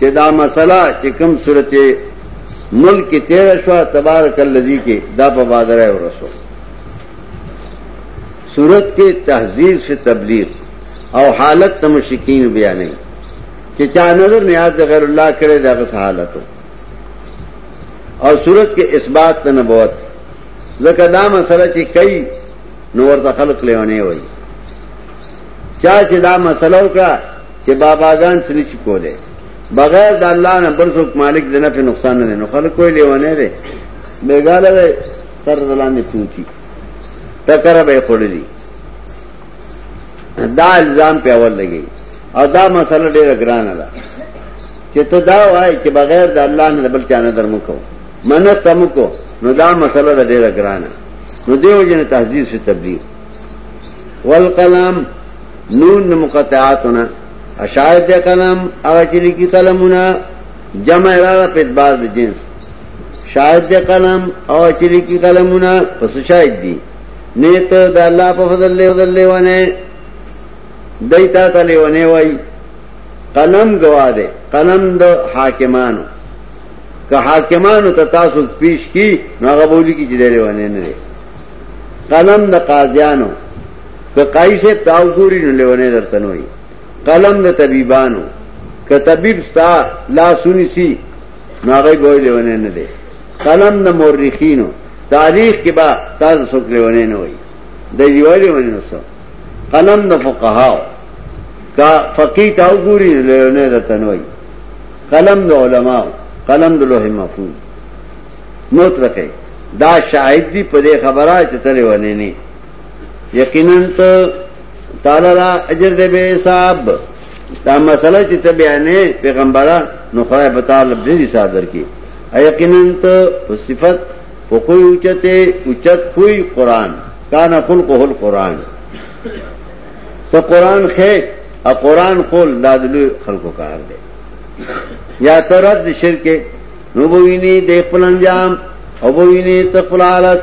چې دا مسله چې کوم صورت ملک کې تیر شو تبارک الذی کې دا په بازار ورسو صورت کې تهذیب سے تبلیغ او حالت ته مشکین بیان نه چې چا نظر نیاز د غیر الله کړي دا غس حالت او صورت کې اثبات ته نبوت ځکه دا مسله چې کوي نور ته خلق لیونه وایي چا چې دا مسله وکړه چې باباګان څه نشي کولای بغیر د الله نه بل څوک مالک د نفع نقصان نه نو خلک کوئی لیونه دی بیګاله دی سر دلاندې پوتی ټکر به خړلی دا الزام په اول لګي او دا مسله ډیره ګرانه ده چې ته دا وای چې بغیر د الله نه بل چانه درم کو منه تم کو نو دا مسله ده ډیره ګرانه نو دیو جن تهذیب سے تبلیغ والقلم نون نه مقطعاتونه اشاعت د قلم هغه چې لیکي قلمونه جمع را په اعتبار د جنس شاهد د قلم او چې لیکي قلمونه پس شاهد دي نیت د الله په فضل له فضل له ونه دایتا ته له ونه وای قلم گواه ده قلم د حاکمانو که حاکمانو ته تاسو پیش کی نو هغه بولی کی چې ډېر ونه نه قلم د قاضیانو که قائی صاحب تاو ګوری نو لیونی درتنوئی قلم د طبیبانو که طبیب ستا لا سونی سی نو آغای بوئی لیونی نده قلم د مورخینو تاریخ کې با تاسو څوک لیونی نه وای د دی وای لیونی نو قلم د فقهاو کا فقی تاو ګوری نو لیونی درتنوئی قلم د علماء قلم د لوح محفوظ نوت رکھے دا شاهد دی په دې خبره چې تلې ونی نه یقینا ته تعالی را اجر دې به حساب دا مسله چې ته بیانې پیغمبره نو خدای به تعالی دې حساب درکې یقینا ته صفت په کوی اوچته اوچت کوی قران کان خلقه القران ته قران خې ا قران خول دادلو خلقو کار دی یا ترد شرک نو بوینی د خپل انجام او بوینی تقلالت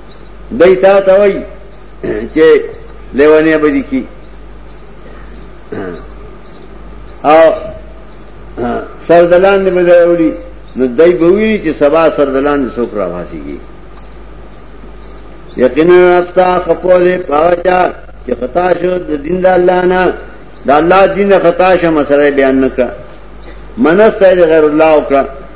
دای تا ته وای چې لیوانه بدی کی او سردلان دې بدایولي نو دای به ویني چې سبا سردلان دې څوک راواسيږي یقینا افتا خپو دې پاچا چې خطا شو د دین د الله نه د الله دین خطا شو مسله بیان نکړه منسته غیر الله وکړه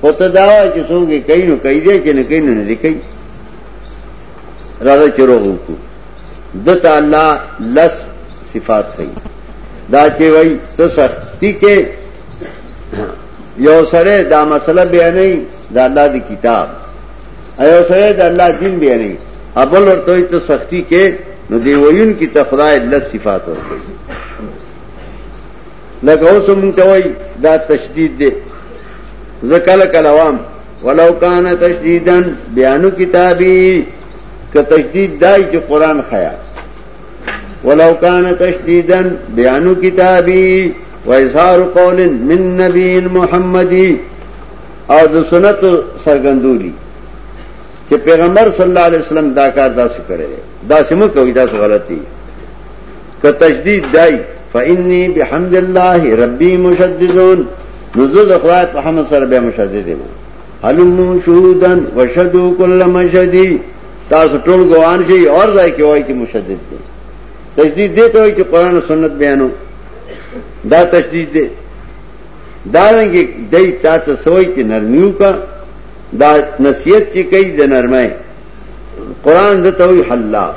خو ته دا وایې چې څوک یې کوي نو کوي دی چې نه کوي نو نه دی کوي راځه چې روغ وکړو ده ته الله لس صفات ښیي دا چې وایي ته سختی کې یو سره دا مسله بیانوي د الله د کتاب ایو سره د الله دین بیانوي ابل ورته ته سختی کې نو دی ویون کی ته خدای لس صفات ورکړي لکه اوس مونږ ته وای دا تشدید دی زکل کلوام ولو کان تشدیدن بیانو کتابی که تشدید دای چې قران خیا ولو کان تشدیدن بیانو کتابی و اظهار قول من نبی محمدی او د سنت سرګندوري چې پیغمبر صلی الله علیه وسلم دا کار داسې کړی دا سمو کوي دا غلطي که تشدید دای فإني بحمد الله ربي مشددون نو زه د خدای په حمد سره به مشدد یم حلمو شهودن وشهدو کل مشهدی تاسو ټول ګوان شي اور ځای کې وای کې مشدد دي تشدید دې ته وای چې قران او سنت بیانو دا تشدید دی دا رنګ دای تا ته سوې چې نرمیو کا دا نصیحت چې کوي د نرمه قران د توي حلاف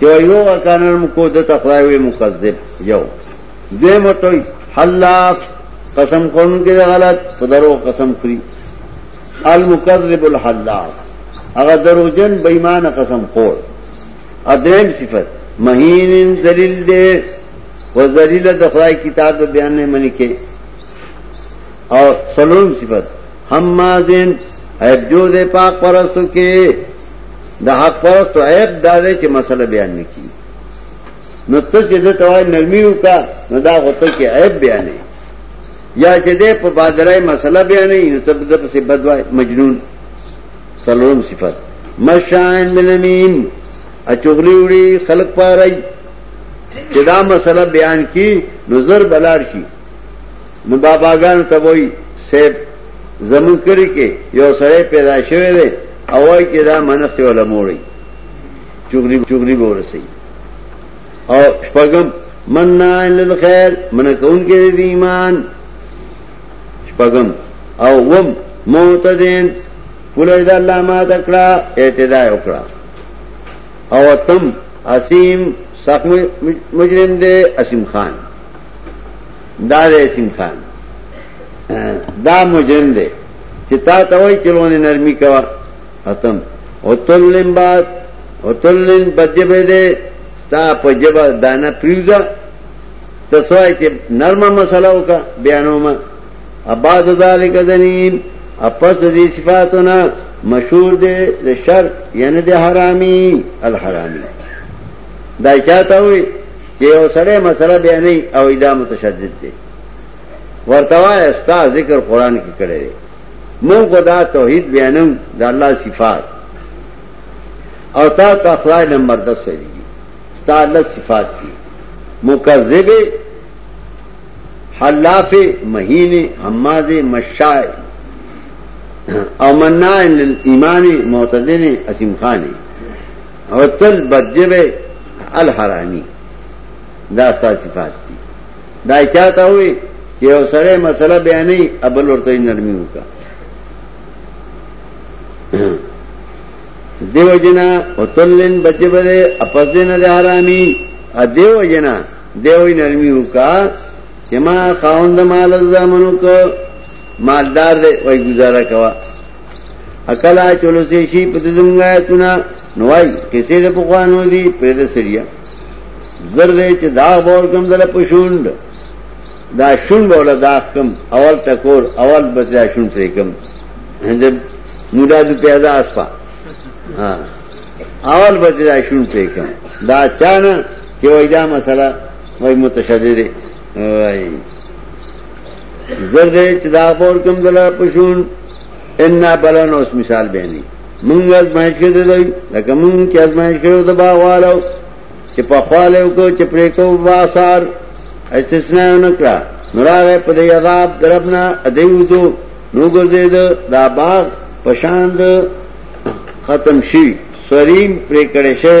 چې وای وو کانر مکو د تخلای وي مکذب یو دې متوي حلاف قسم کون کې غلط صدرو قسم کړی المکذب الحلاف هغه دروغجن بېمانه قسم خور ادم صفت مهین ذلیل دې و ذلیل د خدای کتاب بیان نه منی کې او سلام صفت حمازن عیب جو دے پاک پرستو کې د حق پرستو عیب دا دی چې مسله بیان نکړي نو ته چې د توای نرمي وکا نو دا غوته کې عیب بیانې یا چې دې په بادرای مسله بیانې نو ته د څه بدوای مجنون سلام صفات مشاین ملمیم اچغلی وړي خلق پاره چې دا مسله بیان کی نظر بلار شي نو باباګانو ته وای صاحب زمون کړي کې یو سړی پیدا شوی دی او وای چې دا منښت ولا موړي چغري چغري ورسي او شپږم مننا للخير من کون کې دی ایمان شپږم او وم معتدين کله دا الله ما تکړه اعتدا وکړه او تم اسیم سخت مجرم دی اسیم خان دا دی سیم خان دا مجرم دی چې تا ته وای چلونه نرمي کوا ختم او تلن بعد او تلن بجبه دې ستا په جبه دانه پریوزا تسوای چې نرمه مسله وکا بیانوما اباد ذالک ذنیم اپس دې صفاتونه مشهور دې د شر یعنی د حرامي الحرامي دا چاته وي چې یو سړی مسله بیانې او ایدا متشدد دی ورته وای استا ذکر قران کې کړی دی مونږ خدا توحید بیانو د الله صفات او تا ته خدای نمبر 10 ویلي ستا الله صفات دي مکذب حلاف مهین حماز مشاء او مناع للایمان معتدین اسیم خانی او تل بدجبه الحرامی دا ستا صفات دي دا چاته وي چې یو سره مسله بیانې ابل ورته نرمي وکا دیو جنا او تلن بدجبه ده اپس دین ده حرامی ا دیو جنا دیو نرمي وکا چې ما خاوند مال زمنو کو مالدار دی وای گزاره کوا اکلا چولو سے شی پا دزمگا ایتونا نوائی کسی دا پخوانو دی پید سریا زر دے چه داغ باور کم دل پشوند دا شون بولا داغ کم اول تکور اول بس دا شون پری کم دا مودا دو پیادا اسپا اول بس دا شون پری کم دا چانا چه وای دا مسئلہ وای متشدده وای زرد چې دا پور کوم دلا پښون ان بلن اوس مثال بیانې مونږ ازمایش کې دی لکه مونږ چې ازمایش کړو د باغوالو چې په خاله او کو چې پرې کو واسار استثناء نکړه نوراغه په دې عذاب دربنا ادیو دو نو ګرځید دا باغ پشاند ختم شي سریم پرې کړي شي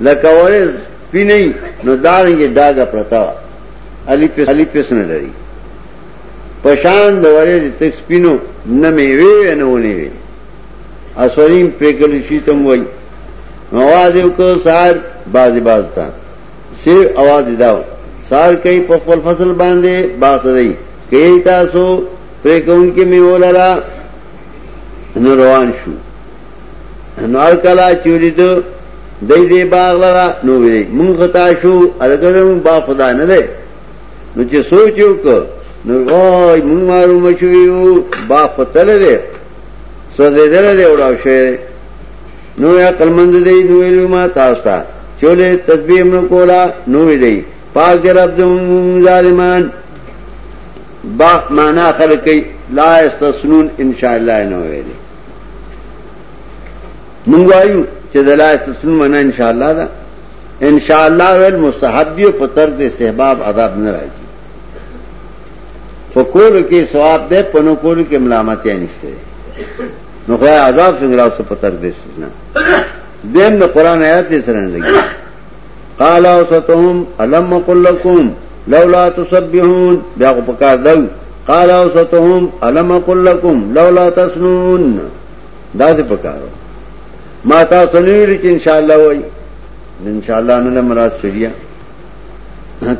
لکه وړې پینې نو دارنګ ډاګه پرتا علی په علی پس نه لري پشان د وړې د تک سپینو نه میوي نه ونی وي اسوریم پرګل شي تم وای نواز یو کو سار باز باز تا سی आवाज داو سار کوي په خپل فصل باندې باغ دی کوي تاسو پرې کوم کې میوه لرا نو روان شو نور کلا چوری دو دای دې باغ لرا نو وی مونږ خطا شو الګرم با خدا نه ده نو چې سوچ وکړو نو وای مونږ مارو مشویو با خطل ده سوزیدل ده وړاو شه نو یا قلمند دی نو ویلو ما تاسو ته چولې تسبیح مونږ کولا نو وی دی پاک رب زم ظالمان با معنا خلقی لا استسنون ان شاء الله نو ویلي مونږ وایو چې د لا استسلام معنا ان شاء الله ده ان شاء الله ول مستحب دی په تر دې استحباب عذاب نه راځي فکول کې ثواب ده په نو کول کې ملامت یې نشته نو غواړي عذاب څنګه راځي په تر دې استثناء دیم د قران آیات سره نه لګي قال اوسطهم الم قل لكم لولا تسبحون بیا خو پکار دو قال اوسطهم الم قل لكم لولا تسنون دا څه پکارو ما تاسو نه ویل چې ان شاء الله وای ان شاء الله نه مراد سړیا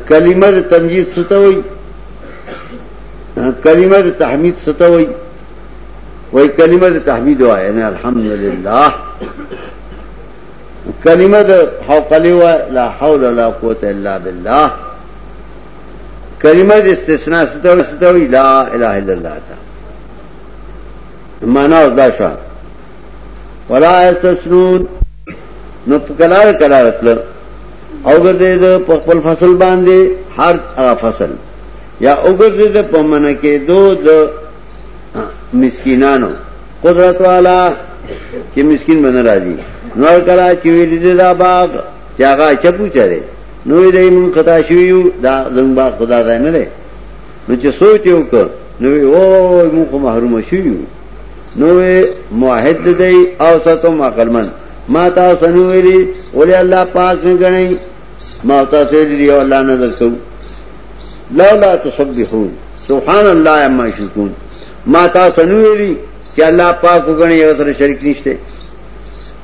کلمه د تمجید ستوي کلمه د تحمید ستوي وای کلمه د تحمید وای نه الحمدلله کلمه د حوقله و لا حول ولا قوت الا بالله کلمه د استثناء ستو ستو لا اله الا الله تا معنا دا شو ولا استثنون نو کلار کلار تل او ګرځي د خپل فصل باندې هر فصل یا او ګرځي د پمنه کې دو د مسکینانو قدرت والا چې مسكين باندې راځي نو کله چې ویل دي دا باغ چې هغه چپو چره نو دې مون خطا شویو دا زموږ باغ خدا ځای نه دی نو چې سوچ یو ک نو او مون خو محروم شویو نو موحد دی او ستم عقلمن ما تاسو نو ویلي ولې الله پاک نه غني ما تاسو ویلي او الله نه درکو لولا تسبحون سبحان الله عما یشركون ما تاسو نو ویلي چې الله پاک وګڼي او سره شریک نشته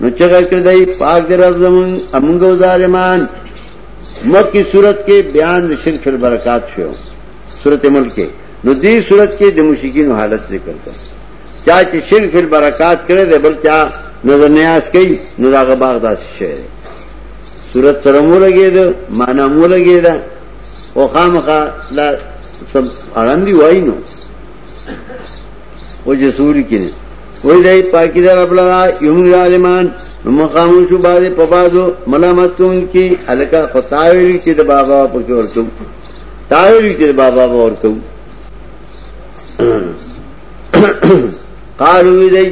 نو چې غیر کړ دی پاک دی رب زمون امنګ او ظالمان مکه صورت کې بیان د شرک فل برکات شو صورت ملک کې نو دې صورت کې د مشکین حالت ذکر کړ چا چې شرک فل برکات کړي دی بل چا نظر نیاز کوي نو هغه باغ داس شي صورت سره مو لګي دا معنا مو لګي دا او خامخا لا سم اړندې وای نو او جسوری کې وای دای پاکی در خپل یمن عالمان نو مقامو شو باندې په بازو ملامت کوم کی الکا فتاوی چې د بابا په کې ورته تاوی چې د بابا په ورته قالو دی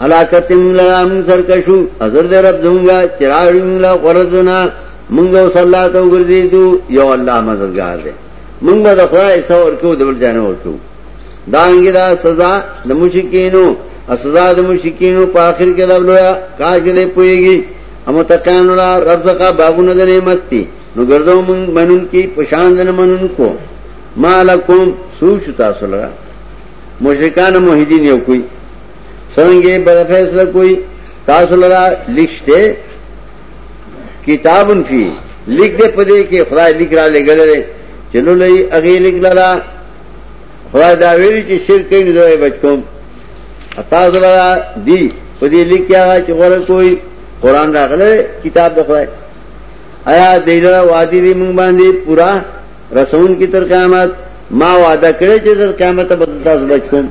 حلاکتم لرام سرکشو حضر دے رب دونگا چراغی ملا قرزنا منگو صلاح تو گردی تو یو اللہ مددگار دے مونږ به د خدای سره ورکو د بل ځای نه ورکو دا انګي دا سزا د مشکینو سزا د مشکینو په اخر کې دا لویا کاش دې پويږي امو تکانو لا رب زکا باغونه د نعمت دي نو ګرځو مونږ منون کې پشان دن منون کو مالکم سوچ تاسو لرا مشرکان موحدین یو کوئی څنګه به فیصله کوئی تاسو لرا لښته کتاب فی لیک دې په دې کې خدای لیک را لګلې چلو لې اغه لیک لرا خدای دا ویلي چې شرک یې دوی بچوم عطا زرا دی په دې لیک کې هغه چې غره کوئی قران راغله کتاب د خدای آیا دیلره وادي دې مونږ باندې پورا رسون کی تر قیامت ما وعده کړی چې تر قیامت به تاسو بچوم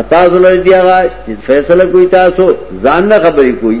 عطا زرا دی هغه فیصله کوئی تاسو ځان نه خبرې کوئی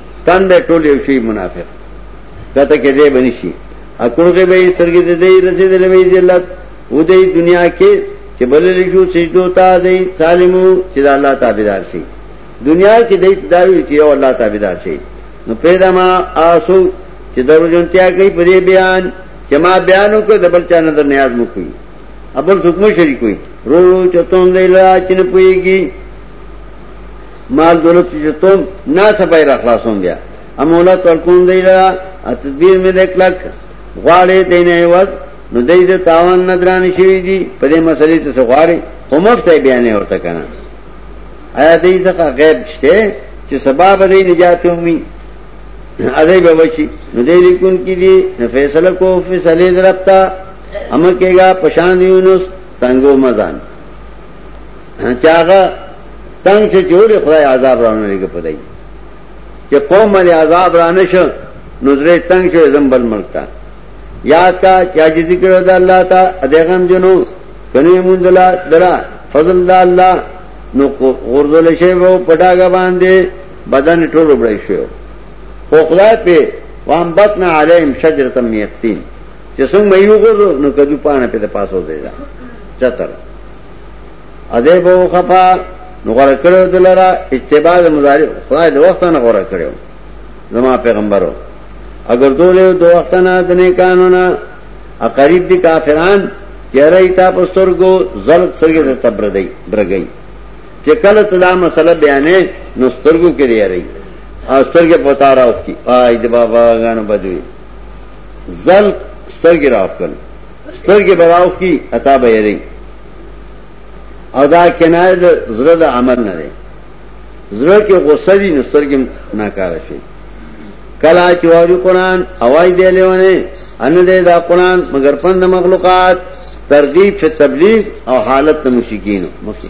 تن به ټول یو شی منافق کته کې دی بنی شي اکړغه به سترګې دې دی رسیدلې وي ذلت و دې دنیا کې چې بلل شو سجدو ته دی سالمو چې الله تابعدار شي دنیا کې دې داوی چې یو الله تابعدار شي نو پیدا ما آسو چې درو جنتیا کوي په دې بیان چې ما بیانو کو د بل چا نظر نیاز مو کوي ابل حکم شریک وي رو رو چتون دی لا چې نه پويږي مال دولت چې تم نه سپای را خلاصوم بیا امولت ورکون دی را تدبیر مې د کلک غواړې دینه ایواز نو دای د تاوان ندران شي دي په دې مسلې ته څه غواړي خو مفته بیان ورته کنه آیا دې ځکه غیب شته چې سبب دې نجات ومي اځي به وچی نو دې لیکون کې دي فیصله کو فیصله درپتا امکهګه پشان دیونس تنگو مزان چاغه تنگ چې جوړې خدای عذاب راونه لګي پدای چې قوم باندې عذاب رانه شو نظر تنگ شو زم بل ملک تا یا تا چا چې ذکر ودا الله تا ادغم جنو کني مونږ دلا دلا فضل الله نو غردل شي وو پټاګه باندې بدن ټول وبړی شو او خدای په وام بطن علیم شجرۃ میقتین چې څنګه یو غردو نو کدو پانه په پاسو دی دا چتر اده به خفا نو غره کړو دلرا اتباع د مضارع خدای د وخت نه غره کړو زما پیغمبرو اگر دوله دو وخت نه د نه قانون ا قریب دي کافران چیرې تا پسترګو زلق سرګې د تبردای برګی چې کله تدا مسله بیانې نو سترګو کې دی رہی او سترګې پتا راوختی آی د بابا غانو بدوي زلق سترګې راوخل سترګې براو کی عطا به یری او دا کنایه د زړه د عمل نه دی زړه کې غوسه دي نو سترګې ناکار شي کله چې وری قران اوای دی لیونه ان دې دا قران مگر پند مخلوقات ترغیب فی تبلیغ او حالت مشکین مخکې